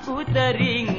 Put the ring.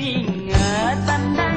云儿淡淡。